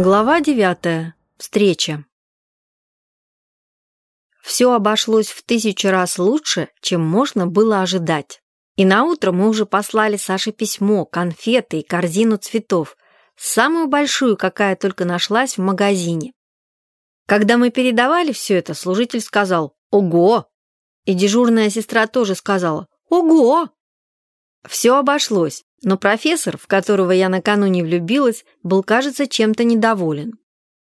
Глава девятая. Встреча. Все обошлось в тысячу раз лучше, чем можно было ожидать. И на утро мы уже послали Саше письмо, конфеты и корзину цветов, самую большую, какая только нашлась в магазине. Когда мы передавали все это, служитель сказал «Ого!» И дежурная сестра тоже сказала «Ого!» Все обошлось, но профессор, в которого я накануне влюбилась, был, кажется, чем-то недоволен.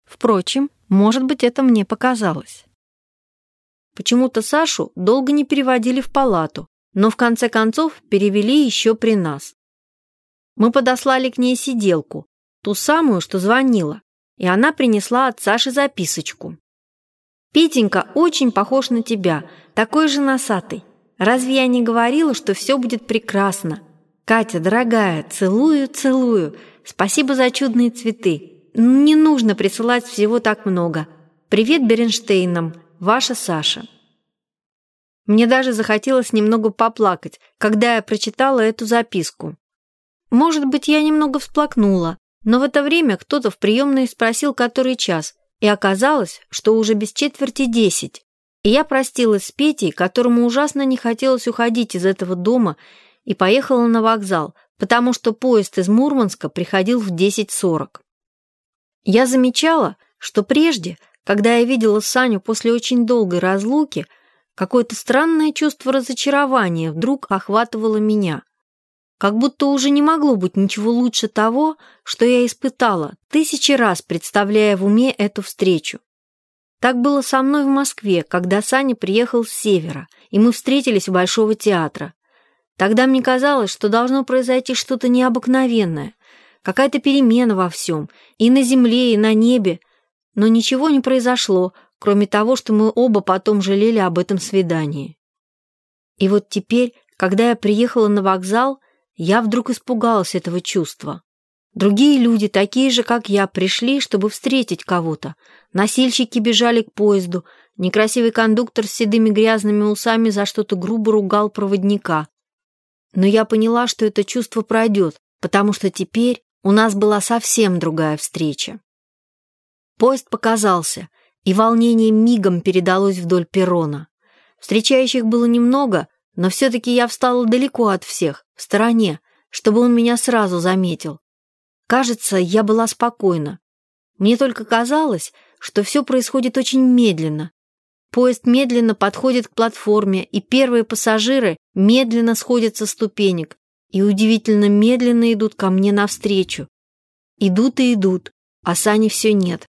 Впрочем, может быть, это мне показалось. Почему-то Сашу долго не переводили в палату, но в конце концов перевели еще при нас. Мы подослали к ней сиделку, ту самую, что звонила, и она принесла от Саши записочку. «Петенька очень похож на тебя, такой же носатый. Разве я не говорила, что все будет прекрасно? Катя, дорогая, целую, целую. Спасибо за чудные цветы. Не нужно присылать всего так много. Привет Беренштейнам, ваша Саша. Мне даже захотелось немного поплакать, когда я прочитала эту записку. Может быть, я немного всплакнула, но в это время кто-то в приемной спросил, который час, и оказалось, что уже без четверти десять. И я простилась с Петей, которому ужасно не хотелось уходить из этого дома и поехала на вокзал, потому что поезд из Мурманска приходил в 10.40. Я замечала, что прежде, когда я видела Саню после очень долгой разлуки, какое-то странное чувство разочарования вдруг охватывало меня. Как будто уже не могло быть ничего лучше того, что я испытала, тысячи раз представляя в уме эту встречу. Так было со мной в Москве, когда Саня приехал с севера, и мы встретились у Большого театра. Тогда мне казалось, что должно произойти что-то необыкновенное, какая-то перемена во всем, и на земле, и на небе. Но ничего не произошло, кроме того, что мы оба потом жалели об этом свидании. И вот теперь, когда я приехала на вокзал, я вдруг испугалась этого чувства. Другие люди, такие же, как я, пришли, чтобы встретить кого-то. Носильщики бежали к поезду, некрасивый кондуктор с седыми грязными усами за что-то грубо ругал проводника. Но я поняла, что это чувство пройдет, потому что теперь у нас была совсем другая встреча. Поезд показался, и волнение мигом передалось вдоль перрона. Встречающих было немного, но все-таки я встала далеко от всех, в стороне, чтобы он меня сразу заметил. Кажется, я была спокойна. Мне только казалось, что все происходит очень медленно, Поезд медленно подходит к платформе, и первые пассажиры медленно сходят со ступенек и удивительно медленно идут ко мне навстречу. Идут и идут, а Сани все нет.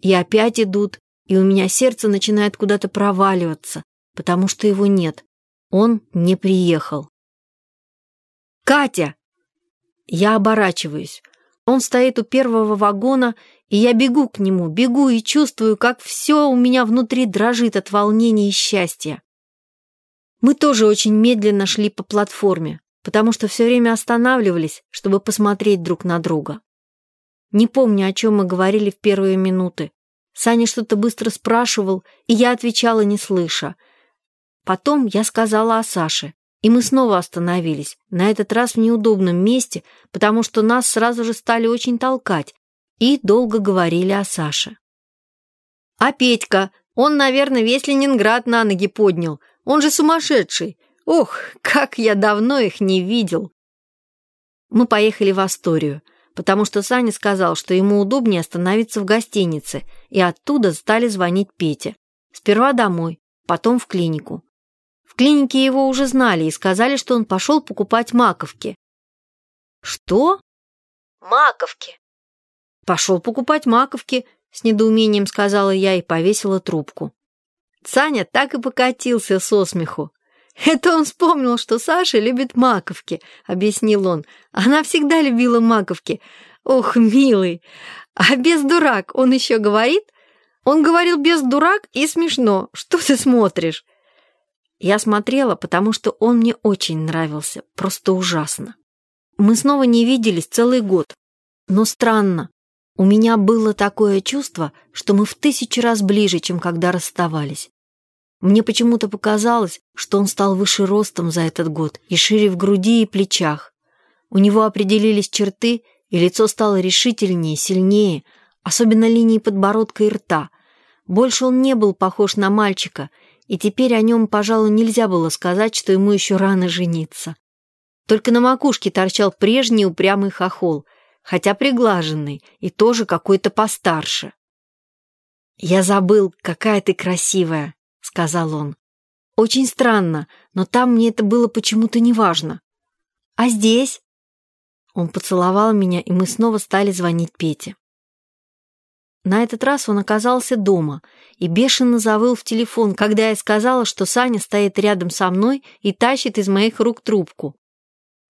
И опять идут, и у меня сердце начинает куда-то проваливаться, потому что его нет. Он не приехал. «Катя!» Я оборачиваюсь. Он стоит у первого вагона и я бегу к нему, бегу и чувствую, как все у меня внутри дрожит от волнения и счастья. Мы тоже очень медленно шли по платформе, потому что все время останавливались, чтобы посмотреть друг на друга. Не помню, о чем мы говорили в первые минуты. Саня что-то быстро спрашивал, и я отвечала, не слыша. Потом я сказала о Саше, и мы снова остановились, на этот раз в неудобном месте, потому что нас сразу же стали очень толкать, и долго говорили о Саше. «А Петька, он, наверное, весь Ленинград на ноги поднял. Он же сумасшедший. Ох, как я давно их не видел!» Мы поехали в Асторию, потому что Саня сказал, что ему удобнее остановиться в гостинице, и оттуда стали звонить Пете. Сперва домой, потом в клинику. В клинике его уже знали и сказали, что он пошел покупать маковки. «Что?» «Маковки», «Пошел покупать маковки», — с недоумением сказала я и повесила трубку. Саня так и покатился со смеху. «Это он вспомнил, что Саша любит маковки», — объяснил он. «Она всегда любила маковки. Ох, милый! А без дурак он еще говорит?» «Он говорил без дурак и смешно. Что ты смотришь?» Я смотрела, потому что он мне очень нравился, просто ужасно. Мы снова не виделись целый год. Но странно, у меня было такое чувство, что мы в тысячу раз ближе, чем когда расставались. Мне почему-то показалось, что он стал выше ростом за этот год и шире в груди и плечах. У него определились черты, и лицо стало решительнее, сильнее, особенно линии подбородка и рта. Больше он не был похож на мальчика, и теперь о нем, пожалуй, нельзя было сказать, что ему еще рано жениться. Только на макушке торчал прежний упрямый хохол, хотя приглаженный и тоже какой-то постарше. «Я забыл, какая ты красивая», — сказал он. «Очень странно, но там мне это было почему-то неважно. А здесь?» Он поцеловал меня, и мы снова стали звонить Пете. На этот раз он оказался дома и бешено завыл в телефон, когда я сказала, что Саня стоит рядом со мной и тащит из моих рук трубку.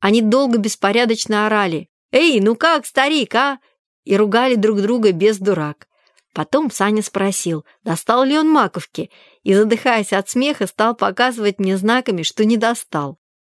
Они долго беспорядочно орали «Эй, ну как, старик, а?» и ругали друг друга без дурак. Потом Саня спросил, достал ли он маковки, и, задыхаясь от смеха, стал показывать мне знаками, что не достал.